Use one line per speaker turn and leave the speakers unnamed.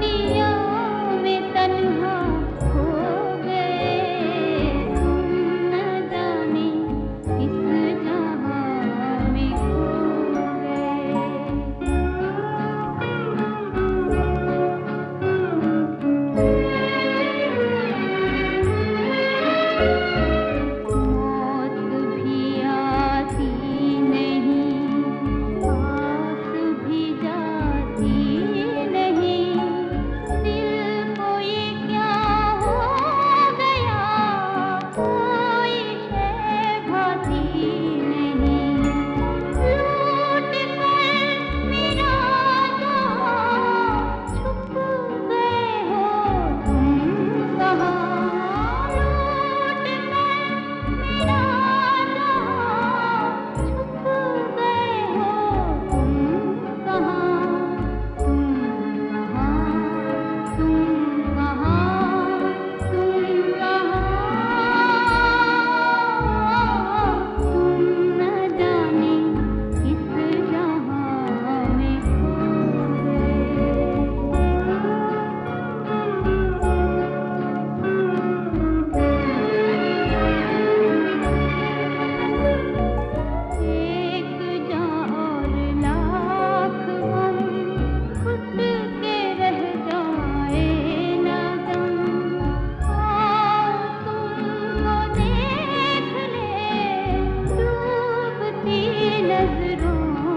me. नजरों